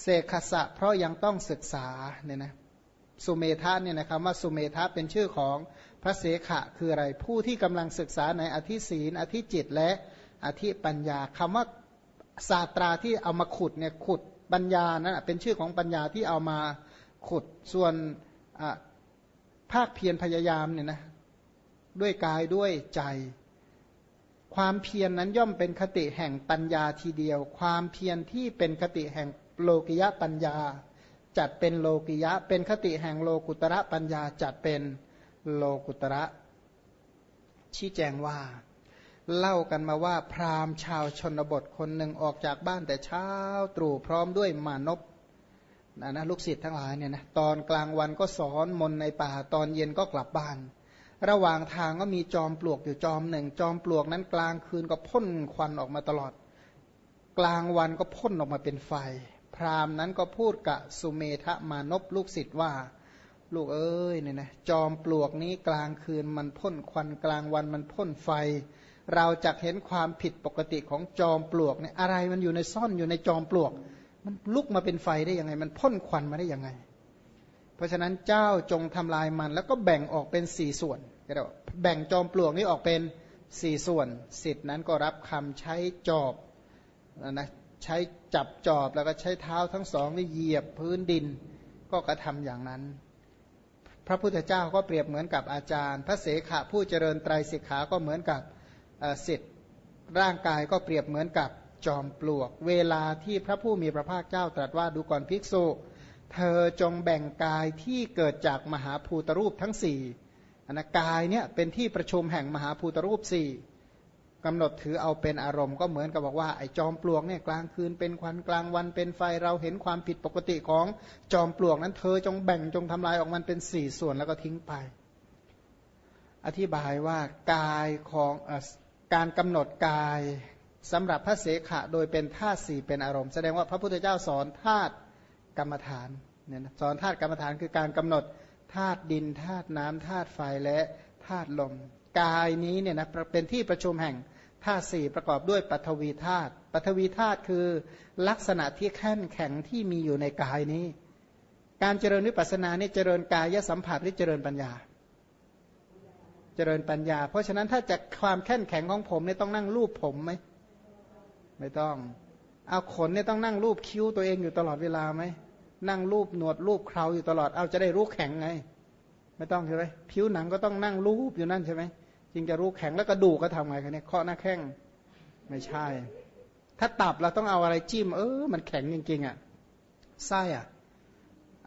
เสกขสะ เพราะยังต้องศึกษาเนี่ยนะสุเมธาเนี่ยนะครับว่าสุเมธาเป็นชื่อของพระเสขะคืออะไรผู้ที่กำลังศึกษาในอธิศีนอธิจิตและอธิปัญญาคำว่าศาสตราที่เอามาขุดเนี่ยขุดปัญญานะั้นเป็นชื่อของปัญญาที่เอามาขุดส่วนภาคเพียรพยายามเนี่ยนะด้วยกายด้วยใจ ความเพียรนนั้นย่อมเป็นคติแห่งปัญญาทีเดียว ความเพียรที่เป็นคติแห่ง โลกิยะปัญญา จัดเป็นโลกิยะ เป็นคติแห่งโลกุตระปัญญาจัดเป็นโลกุตระชี้แจงว่า เล่ากันมาว่าพราหมณ์ชาวชนบทคนหนึ่งออกจากบ้านแต่เช้าตรู่พร้อมด้วยมานพนะนะลูกศิษย์ทั้งหลายเนี่ยนะตอนกลางวันก็สอนมนในป่าตอนเย็นก็กลับบ้าน ระหว่างทางก็มีจอมปลวกอยู่จอมหนึ่ง จอมปลวกนั้นกลางคืนก็พ่นควันออกมาตลอด กลางวันก็พ่นออกมาเป็นไฟ พราหมณ์นั้นก็พูดกับสุเมธมานพลูกศิษย์ว่า ลูกเอ้ยเนี่ยนะจอมปลวกนี้กลางคืนมันพ่นควันกลางวันมันพ่นไฟ เราจะเห็นความผิดปกติของจอมปลวกเนี่ยอะไรมันอยู่ในซ่อนอยู่ในจอมปลวก มันลุกมาเป็นไฟได้ยังไง มันพ่นควันมาได้ยังไง เพราะฉะนั้นเจ้าจงทำลายมัน แล้วก็แบ่งออกเป็นสี่ส่วนเรียกว่าแบ่งจอมปลวกนี้ออกเป็นสี่ส่วนสิทธินั้นก็รับคำใช้จอบนะ ใช้จับจอบแล้วก็ใช้เท้าทั้งสองนี่เหยียบพื้นดิน ก็กระทำอย่างนั้น พระพุทธเจ้าก็เปรียบเหมือนกับอาจารย์ พระเสขะผู้เจริญไตรสิกขาก็เหมือนกับสิทธิ์ร่างกายก็เปรียบเหมือนกับจอมปลวก เวลาที่พระผู้มีพระภาคเจ้าตรัสว่าดูก่อนภิกษุ เธอจงแบ่งกายที่เกิดจากมหาภูตรูปทั้งสี่อนนกายเนี่ยเป็นที่ประชุมแห่งมหาภูตรูปสี่ กำหนดถือเอาเป็นอารมณ์ก็เหมือนกับบอกว่าไอ้จอมปลวกเนี่ยกลางคืนเป็นควันกลางวันเป็นไฟเราเห็นความผิดปกติของจอมปลวกนั้นเธอจงแบ่งจงทำลายออกมันเป็นสี่ส่วนแล้วก็ทิ้งไป อธิบายว่ากายของอการกำหนดกายสำหรับพระเสขะโดยเป็นธาตุสี่เป็นอารมณ์ แสดงว่าพระพุทธเจ้าสอนธาตุกรรมฐานเนี่ยสอนธาตุกรรมฐานคือการกำหนดธาตุดินธาตุน้ำธาตุไฟและธาตุลม กายนี้เนี่ยนะเป็นที่ประชุมแห่ง ธาตุสี่ประกอบด้วยปัทวีธาตุปัทวีธาตุคือลักษณะที่แข็งแข็งที่มีอยู่ในกายนี้ การเจริญวิปัสสนาเนี่ยเจริญกายสัมผัสหรือเจริญปัญญา เจริญปัญญา เพราะฉะนั้นถ้าจะความแข็งแข็งของผมเนี่ยต้องนั่งรูปผมไหมไม่ต้อง เอาขนเนี่ยต้องนั่งรูปคิ้วตัวเองอยู่ตลอดเวลาไหมนั่งรูปหนวดรูปเคราอยู่ตลอดเอาจะได้รู้แข็งไง ไม่ต้องใช่ไหมผิวหนังก็ต้องนั่งรูปอยู่นั่นใช่ไหม จึงจะรู้แข็งแล้วกระดูกก็ทำไงกันเนี่ยเคาะหน้าแข้งไม่ใช่ ถ้าตับเราต้องเอาอะไรจิ้ม เออ มันแข็งจริงๆอะไส้อะ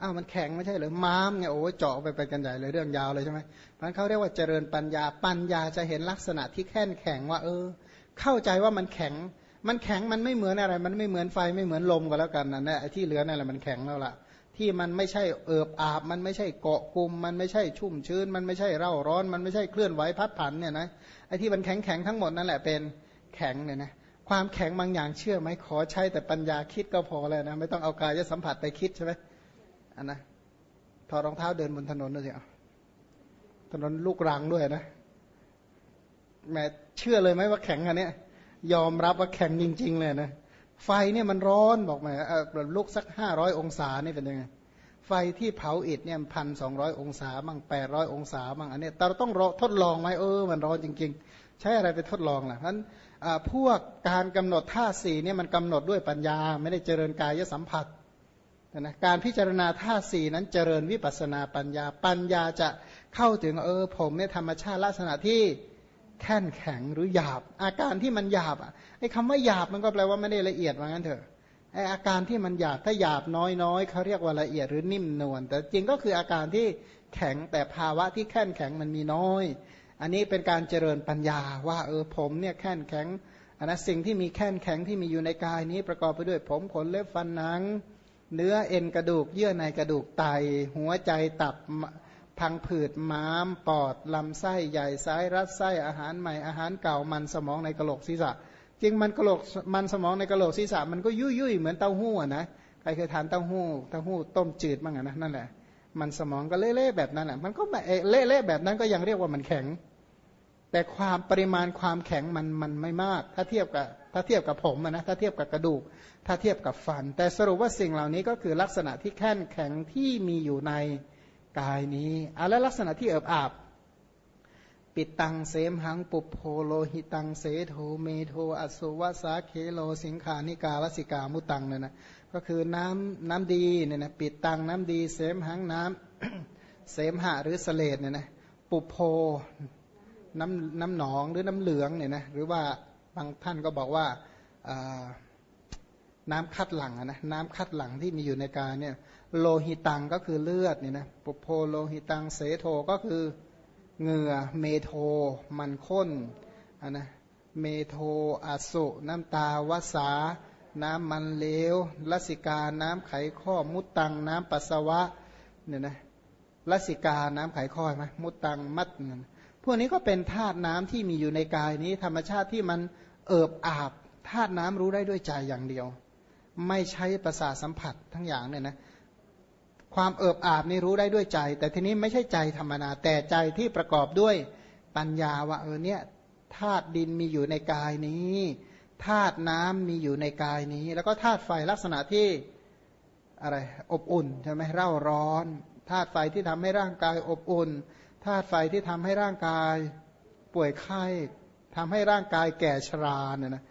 อ้าวมันแข็งไม่ใช่หรือม้ามเนี่ยโอ้เจาะไปไปกันใหญ่เลยเรื่องยาวเลยใช่ไหมมันเขาเรียกว่าเจริญปัญญาปัญญาจะเห็นลักษณะที่แข็งแข็งว่า เออ เข้าใจว่ามันแข็ง มันแข็งมันไม่เหมือนอะไร มันไม่เหมือนไฟไม่เหมือนลมก็แล้วกันนะเนี่ยที่เหลือนั่นแหละมันแข็งแล้วล่ะ ที่มันไม่ใช่เอิบอาบ มันไม่ใช่เกาะกลุ่มมันไม่ใช่ชุ่มชื้น มันไม่ใช่เร่าร้อน มันไม่ใช่เคลื่อนไหวพัดผันเนี่ยนะไอ้ที่มันแข็งแข็งทั้งหมดนั่นแหละเป็นแข็งเนี่ยนะความแข็งบางอย่างเชื่อไหมขอใช้แต่ปัญญาคิดก็พอแล้วนะไม่ต้องเอากายจะสัมผัสไปคิดใช่ไหมอันนะถอดรองเท้าเดินบนถนนด้วยสิถนนลูกรังด้วยนะแม่เชื่อเลยไหมว่าแข็งอันเนี้ยยอมรับว่าแข็งจริง ๆ เลยนะ ไฟเนี่ยมันร้อนบอกมาลุกสักห้าร้อยองศานี่เป็นยังไง ไฟที่เผาอิฐเนี่ยพันสองร้อยองศามั่งแปดร้อยองศามั่งอันนี้เราต้องทดลองไหมเออ มันร้อนจริง ๆ ใช้อะไรไปทดลองล่ะเพราะฉะนั้นพวกการกำหนดท่าสี่เนี่ยมันกำหนดด้วยปัญญา ไม่ได้เจริญกายสัมผัสนะการพิจารณาท่าสี่นั้นเจริญวิปัสนาปัญญา ปัญญาจะเข้าถึงเออผมเนี่ยธรรมชาติลักษณะที่ แข็งแข็งหรือหยาบ อาการที่มันหยาบอะไอ้คำว่าหยาบมันก็แปลว่าไม่ได้ละเอียดว่างั้นเถอะไออาการที่มันหยาบถ้าหยาบน้อยน้อยเขาเรียกว่าละเอียดหรือนิ่มนวลแต่จริงก็คืออาการที่แข็งแต่ภาวะที่แข็งแข็งมันมีน้อย อันนี้เป็นการเจริญปัญญาว่าเออผมเนี่ยแข็งแข็งอันนั้นสิ่งที่มีแข็งแข็งที่มีอยู่ในกายนี้ประกอบไปด้วยผมขนเล็บฟันหนัง เนื้อเอ็นกระดูกเยื่อในกระดูกไต หัวใจตับ พังผืดม้าม ปอด ลำไส้ใหญ่ไส้รัดไส้อาหารใหม่อาหารเก่ามันสมองในกระโหลกศีรษะ จริงมันกระโหลกมันสมองในกระโหลกศีรษะมันก็ยุ่ยยุ่ยเหมือนเต้าหู้นะใครเคยทานเต้าหู้เต้าหู้ต้มจืดบ้างนะนั่นแหละ มันสมองก็เละๆแบบนั้นแหละมันก็เละๆแบบนั้นก็ยังเรียกว่ามันแข็ง แต่ความปริมาณความแข็งมันมันไม่มาก ถ้าเทียบกับถ้าเทียบกับผมนะถ้าเทียบกับกระดูก ถ้าเทียบกับฟัน แต่สรุปว่าสิ่งเหล่านี้ก็คือลักษณะที่แข็งแข็งที่มีอยู่ใน กายนี้อะแล้วลักษณะที่เอิบอาบ ปิตตังเสมหังปุพโพโลหิตังเสโทเมโท อัสสุวสาเขโฬ สิงฆาณิกา ลสิกามุตตังเนี่ยนะก็คือน้ำน้ำดีเนี่ยนะปิตตังน้ำดี เสมหังน้ำเสมหะหรือเสลดเนี่ยนะปุพโพน้ำน้ำหนองหรือน้ำเหลืองเนี่ยนะหรือว่าบางท่านก็บอกว่า น้ำคัดหลังนะน้ำคัดหลังที่มีอยู่ในกายเนี่ยโลหิตังก็คือเลือดเนี่ยนะปุโพโลหิตังเสโทก็คือเหงื่อเมโทมันข้นนนะเมโทอสุน้ำตาวสา น้ำมันเลวลสิกา น้ำไขข้อ มุตตัง น้ำปัสสาวะเนี่ยนะลสิกา น้ำไขข้อไหมมุตตัง มัดพวกนี้ก็เป็นธาตุน้ำที่มีอยู่ในกายนี้ ธรรมชาติที่มันเอิบอาบธาตุน้ำรู้ได้ด้วยใจอย่างเดียว ไม่ใช้ประสาสัมผัสทั้งอย่างเนี่ยนะความเอิบอาบนี่รู้ได้ด้วยใจ แต่ทีนี้ไม่ใช่ใจธรรมนา แต่ใจที่ประกอบด้วยปัญญาว่าเออเนี่ยธาตุดินมีอยู่ในกายนี้ธาตุน้ำมีอยู่ในกายนี้ แล้วก็ธาตุไฟลักษณะที่อะไรอบอุ่นใช่ไหมเร่าร้อนธาตุไฟที่ทำให้ร่างกายอบอุ่นธาตุไฟที่ทำให้ร่างกายป่วยไข้ทำให้ร่างกายแก่ชราเนี่ยนะ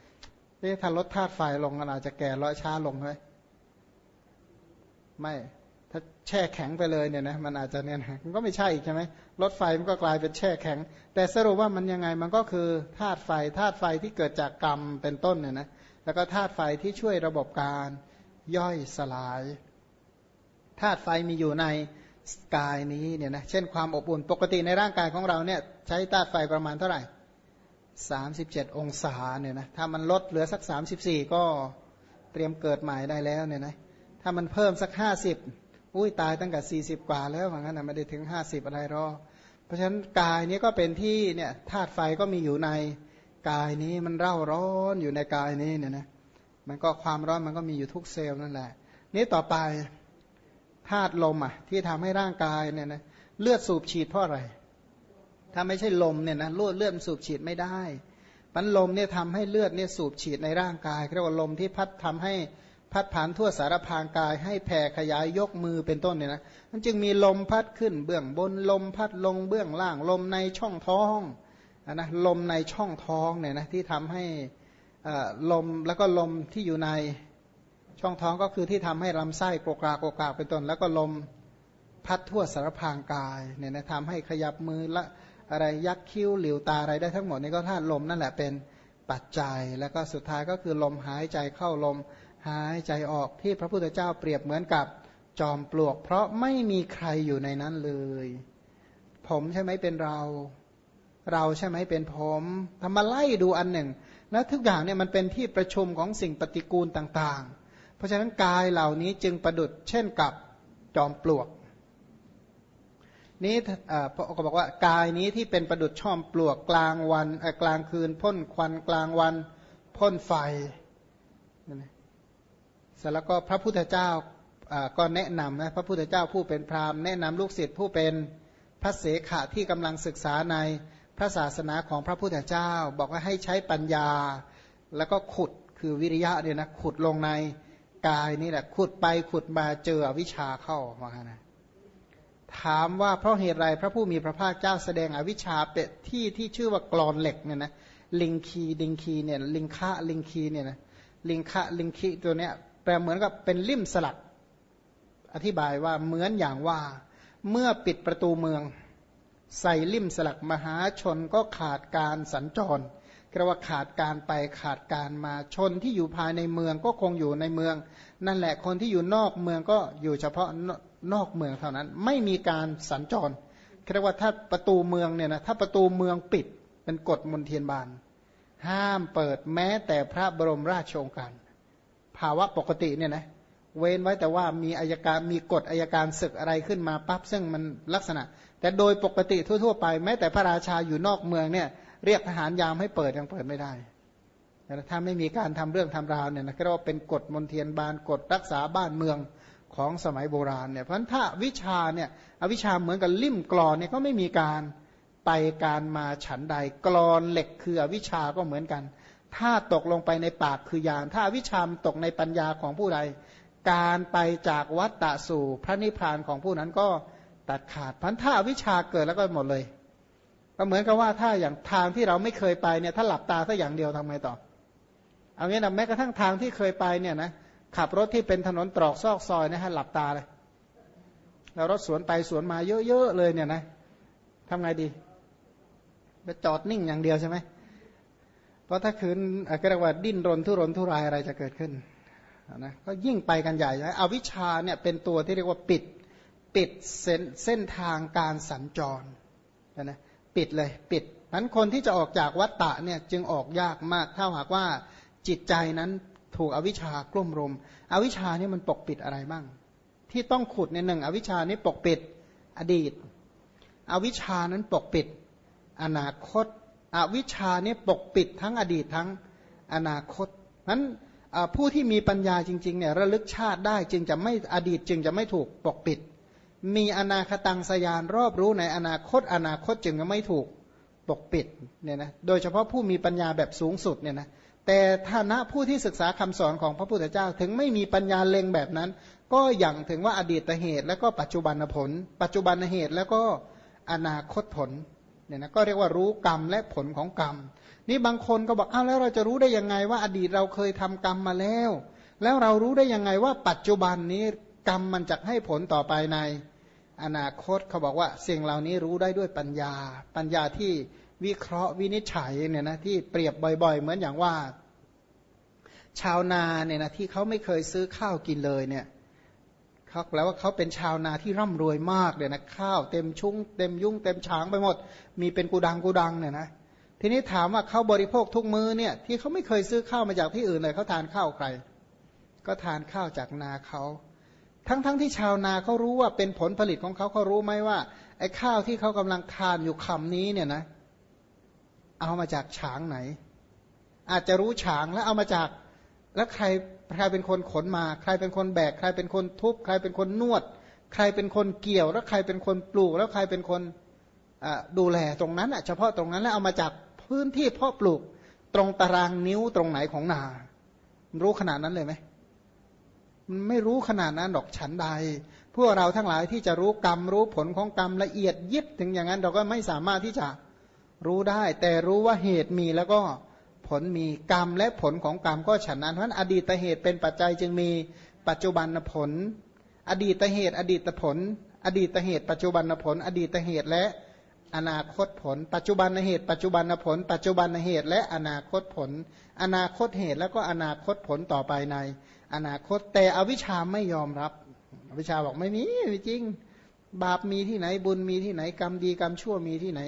นี่ถ้าลดธาตุไฟลงอาจจะแก่ร้อยช้าลงไหมไม่ ถ้าแช่แข็งไปเลยเนี่ยนะมันอาจจะเนี่ยนะมันก็ไม่ใช่ใช่ไหมรถไฟมันก็กลายเป็นแช่แข็ง แต่สรุปว่ามันยังไงมันก็คือธาตุไฟธาตุไฟที่เกิดจากกรรมเป็นต้นเนี่ยนะแล้วก็ธาตุไฟที่ช่วยระบบการย่อยสลายธาตุไฟมีอยู่ในกายนี้เนี่ยนะเช่นความอบอุ่นปกติในร่างกายของเราเนี่ยใช้ธาตุไฟประมาณเท่าไหร่ สามสิบเจ็ดองศาเนี่ยนะถ้ามันลดเหลือสักสามสิบสี่ก็เตรียมเกิดใหม่ได้แล้วเนี่ยนะถ้ามันเพิ่มสักห้าสิบอุ้ยตายตั้งแต่สี่สิบกว่าแล้วเหมือนกันนะไม่ได้ถึงห้าสิบอะไรหรอกเพราะฉะนั้นกายนี้ก็เป็นที่เนี่ยธาตุไฟก็มีอยู่ในกายนี้มันเร่าร้อนอยู่ในกายนี้เนี่ยนะมันก็ความร้อนมันก็มีอยู่ทุกเซลล์นั่นแหละ นี้ต่อไปธาตุลมอะที่ทำให้ร่างกายเนี่ยนะเลือดสูบฉีดเพราะอะไร ถ้าไม่ใช่ลมเนี่ยนะเลือดเลือดสูบฉีดไม่ได้ปันลมเนี่ยทำให้เลือดเนี่ยสูบฉีดในร่างกายเรียกว่าลมที่พัดทำให้พัดผ่านทั่วสารพางกายให้แผ่ขยายยกมือเป็นต้นเนี่ยนะมันจึงมีลมพัดขึ้นเบื้องบนลมพัดลงเบื้องล่าง ลมในช่องท้องนะลมในช่องท้องเนี่ยนะที่ทำให้ลมแล้วก็ลมที่อยู่ในช่องท้องก็คือที่ทำให้ลำไส้โกกาโกกากเป็นต้น แล้วก็ลมพัดทั่วสารพางกายเนี่ยนะทำให้ขยับมือละ อะไรยักคิ้วหลิวตาอะไรได้ทั้งหมดนี่ก็ธาตุลมนั่นแหละเป็นปัจจัย แล้วก็สุดท้ายก็คือลมหายใจเข้าลมหายใจออกที่พระพุทธเจ้าเปรียบเหมือนกับจอมปลวก เพราะไม่มีใครอยู่ในนั้นเลย ผมใช่ไหมเป็นเรา เราใช่ไหมเป็นผมทำมาไล่ดูอันหนึ่งนะทุกอย่างเนี่ยมันเป็นที่ประชุมของสิ่งปฏิกูลต่างๆ เพราะฉะนั้นกายเหล่านี้จึงประดุดเช่นกับจอมปลวก นี้พระองค์บอกว่ากายนี้ที่เป็นประดุดช่อมปลวกกลางวันกลางคืนพ่นควันกลางวันพ่นไฟเสร็จแล้วก็พระพุทธเจ้าก็แนะนำนะพระพุทธเจ้าผู้เป็นพราหมณ์แนะนำลูกศิษย์ผู้เป็นพระเสขะที่กำลังศึกษาในพระศาสนาของพระพุทธเจ้า บอกว่าให้ใช้ปัญญา แล้วก็ขุดคือวิริยะเนี่ยนะขุดลงในกายนี่แหละขุดไปขุดมาเจอวิชาเข้าว่านะ ถามว่าเพราะเหตุไรพระผู้มีพระภาคเจ้าแสดงอวิชชาเป็ดที่ที่ชื่อว่ากรอนเหล็กเนี่ยนะลิงคีลิงคีเนี่ยลิงคะลิงคีเนี่ยนะลิงคะลิงคีตัวเนี้ยแปลเหมือนกับเป็นลิ่มสลักอธิบายว่าเหมือนอย่างว่า เมื่อปิดประตูเมือง ใส่ลิ่มสลักมหาชนก็ขาดการสัญจรเรียกว่าขาดการไปขาดการมาชนที่อยู่ภายในเมืองก็คงอยู่ในเมือง นั่นแหละคนที่อยู่นอกเมืองก็อยู่เฉพาะ นอกเมืองเท่านั้น ไม่มีการสัญจรเรียกว่าถ้าประตูเมืองเนี่ยนะถ้าประตูเมืองปิดเป็นกฎมนเทียนบาน ห้ามเปิดแม้แต่พระบรมราชโองการ ภาวะปกติเนี่ยนะเว้นไว้แต่ว่ามีอายการมีกฎอายการศึกอะไรขึ้นมาปั๊บซึ่งมันลักษณะ แต่โดยปกติทั่วๆไป แม้แต่พระราชาอยู่นอกเมืองเนี่ยเรียกทหารยามให้เปิดยังเปิดไม่ได้แต่ถ้าไม่มีการทำเรื่องทำราวเนี่ยนะก็เรียกว่าเป็นกฎมนเทียนบานกฎรักษาบ้านเมือง ของสมัยโบราณเนี่ยเพราะฉะนั้นถ้าวิชาเนี่ยอวิชาเหมือนกับลิ่มกรอนเนี่ยก็ไม่มีการไปการมาฉันใดกรอนเหล็กคืออวิชาก็เหมือนกัน ถ้าตกลงไปในปากคือยานถ้าวิชามตกในปัญญาของผู้ใด การไปจากวัฏฏะสู่พระนิพพานของผู้นั้นก็ตัดขาดพันถ้าวิชาเกิดแล้วก็หมดเลย ก็เหมือนกับว่าถ้าอย่างทางที่เราไม่เคยไปเนี่ยถ้าหลับตาสักอย่างเดียวทำไงต่อ เอางี้นะแม้กระทั่งทางที่เคยไปเนี่ยนะ ขับรถที่เป็นถนนตรอกซอกซอยนะฮะหลับตาเลย แล้วรถสวนไปสวนมาเยอะๆเลยเนี่ยนะทำไงดีไปจอดนิ่งอย่างเดียวใช่ไหมเพราะถ้าคืนก็เรียกว่าดิ้นรนทุรนทุรายอะไรจะเกิดขึ้นนะก็ยิ่งไปกันใหญ่ใช่อวิชชาเนี่ยเป็นตัวที่เรียกว่าปิดปิดเส้นเส้นทางการสัญจรนะปิดเลยปิดนั้นคนที่จะออกจากวัฏฏะเนี่ยจึงออกยากมากถ้าหากว่าจิตใจนั้น ถูกอวิชากลุ่มรุม อวิชานี่มันปกปิดอะไรบ้าง ที่ต้องขุดในหนึ่งอวิชานี้ปกปิดอดีต อวิชานั้นปกปิดอนาคต อวิชานี้ปกปิดทั้งอดีตทั้งอนาคตนั้นผู้ที่มีปัญญาจริงๆเนี่ยระลึกชาติได้จึงจะไม่อดีตจึงจะไม่ถูกปกปิด มีอนาคตังสยานรอบรู้ในอนาคต อนาคตจึงจะไม่ถูกปกปิดเนี่ยนะโดยเฉพาะผู้มีปัญญาแบบสูงสุดเนี่ยนะ แต่ฐานะผู้ที่ศึกษาคำสอนของพระพุทธเจ้า ถึงไม่มีปัญญาเล็งแบบนั้น ก็อย่างถึงว่าอดีตเหตุ แล้วก็ปัจจุบันผล ปัจจุบันเหตุแล้วก็อนาคตผลเนี่ยนะก็เรียกว่ารู้กรรมและผลของกรรม นี่บางคนก็บอกอ้าวแล้วเราจะรู้ได้ยังไงว่าอดีตเราเคยทำกรรมมาแล้ว แล้วเรารู้ได้ยังไงว่าปัจจุบันนี้กรรมมันจะให้ผลต่อไปในอนาคตเขาบอกว่าสิ่งเหล่านี้รู้ได้ด้วยปัญญา ปัญญาที่ วิเคราะห์วินิจฉัยเนี่ยนะที่เปรียบบ่อย ๆ เหมือนอย่างว่า ชาวนาเนี่ยนะที่เขาไม่เคยซื้อข้าวกินเลยเนี่ยเขาแปลว่าเขาเป็นชาวนาที่ร่ำรวยมากเลยนะข้าวเต็มชุ้งเต็มยุ่งเต็มฉางไปหมด มีเป็นกูดังกูดังเนี่ยนะทีนี้ถามว่าเขาบริโภคทุกมื้อเนี่ยที่เขาไม่เคยซื้อข้าวมาจากที่อื่นเลยเขาทานข้าวใคร ก็ทานข้าวจากนาเขาทั้งๆทที่ชาวนาเขารู้ว่าเป็นผลผลิตของเขาเขารู้ไหมว่าไอ้ข้าวที่เขากำลังทานอยู่คำนี้เนี่ยนะเเอามาจากฉางไหน อาจจะรู้ฉางแล้วเอามาจาก แล้วใครใครเป็นคนขนมา ใครเป็นคนแบก ใครเป็นคนทุบ ใครเป็นคนนวด ใครเป็นคนเกี่ยว แล้วใครเป็นคนปลูก แล้วใครเป็นคนดูแลตรงนั้นเฉพาะตรงนั้นแล้วเอามาจากพื้นที่เพาะปลูกตรงตารางนิ้วตรงไหนของนา รู้ขนาดนั้นเลยไหมมันไม่รู้ขนาดนั้นดอกฉันใด พวกเราทั้งหลายที่จะรู้กรรมรู้ผลของกรรมละเอียดยิบถึงอย่างนั้น เราก็ไม่สามารถที่จะ รู้ได้ แต่รู้ว่าเหตุมีแล้วก็ผลมีกรรมและผลของกรรมก็ฉันนั้นเพราะอดีตเหตุเป็นปัจจัยจึงมีปัจจุบันผล อดีตเหตุ อดีตผล อดีตเหตุ ปัจจุบันผล อดีตเหตุและอนาคตผล ปัจจุบันเหตุ ปัจจุบันผล ปัจจุบันเหตุ และอนาคตผล อนาคตเหตุแล้วก็อนาคตผลต่อไปใน อนาคตแต่อวิชชาไม่ยอมรับอวิชชาบอกไม่มีจริง บาปมีที่ไหนบุญมีที่ไหนกรรมดีกรรมชั่วมีที่ไหน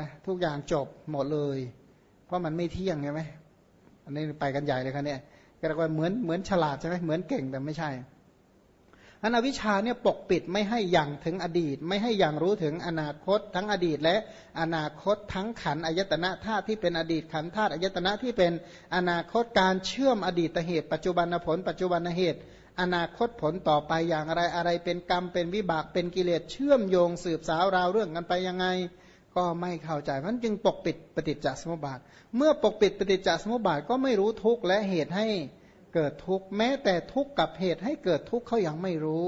นะทุกอย่างจบหมดเลย เพราะมันไม่เที่ยงใช่ไหมอันนี้ไปกันใหญ่เลยครับเนี่ยก็เรียกว่าเหมือนเหมือนฉลาดใช่ไหมเหมือนเก่งแต่ไม่ใช่อันอวิชชาเนี่ยปกปิดไม่ให้อย่างถึงอดีต ไม่ให้อย่างรู้ถึงอนาคต ทั้งอดีต และอนาคตทั้งขันอายตนะธาตุที่เป็นอดีตขันธาตุอายตนะที่เป็นอนาคตการเชื่อมอดีตเหตุ ปัจจุบันผล ปัจจุบันเหตุ อนาคตผลต่อไปอย่างไรอะไรเป็นกรรมเป็นวิบากเป็นกิเลสเชื่อมโยงสืบสาวราวเรื่องกันไปยังไง ก็ไม่เข้าใจมันจึงปกปิดปฏิจจสมุปบาท เมื่อปกปิดปฏิจจสมุปบาทก็ไม่รู้ทุกข์และเหตุให้เกิดทุกข์แม้แต่ทุกข์กับเหตุให้เกิดทุกข์เขายังไม่รู้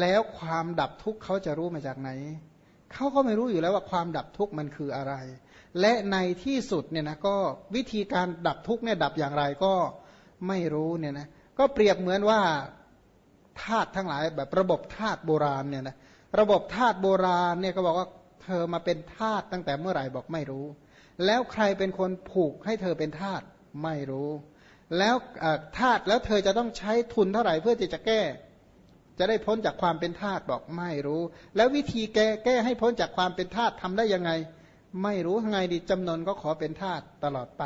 แล้วความดับทุกข์เขาจะรู้มาจากไหนเขาก็ไม่รู้อยู่แล้วว่าความดับทุกข์มันคืออะไร และในที่สุดเนี่ยนะก็วิธีการดับทุกข์เนี่ยดับอย่างไรก็ไม่รู้เนี่ยนะก็เปรียบเหมือนว่าธาตุทั้งหลายแบบระบบธาตุโบราณเนี่ยนะระบบธาตุโบราณเนี่ยก็บอกว่า เธอมาเป็นทาสตั้งแต่เมื่อไหร่บอกไม่รู้ แล้วใครเป็นคนผูกให้เธอเป็นทาสไม่รู้ แล้วทาสแล้วเธอจะต้องใช้ทุนเท่าไหร่เพื่อที่จะแก้ จะได้พ้นจากความเป็นทาสบอกไม่รู้ แล้ววิธีแก้แก้ให้พ้นจากความเป็นทาสทำได้ยังไง ไม่รู้ยังไงดีจำนวนก็ขอเป็นทาสตลอดไป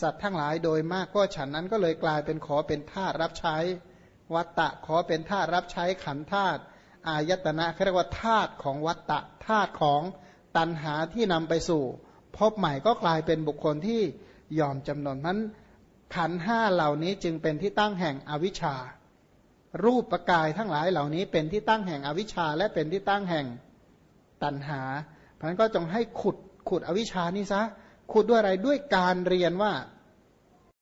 สัตว์ทั้งหลายโดยมากก็ฉันนั้นก็เลยกลายเป็นขอเป็นทาสรับใช้วัตตะขอเป็นทาสรับใช้ขันทาส อายตนะเรียกว่าธาตุของวัตตะธาตุของตันหาที่นำไปสู่ พบใหม่ก็กลายเป็นบุคคลที่ยอมจำนนนั้นขันห้าเหล่านี้จึงเป็นที่ตั้งแห่งอวิชชา รูปประกายทั้งหลายเหล่านี้เป็นที่ตั้งแห่งอวิชชา และเป็นที่ตั้งแห่งตันหาเพราะนั้นก็จงให้ขุดขุดอวิชชานี่ซะขุดด้วยอะไรด้วยการเรียนว่า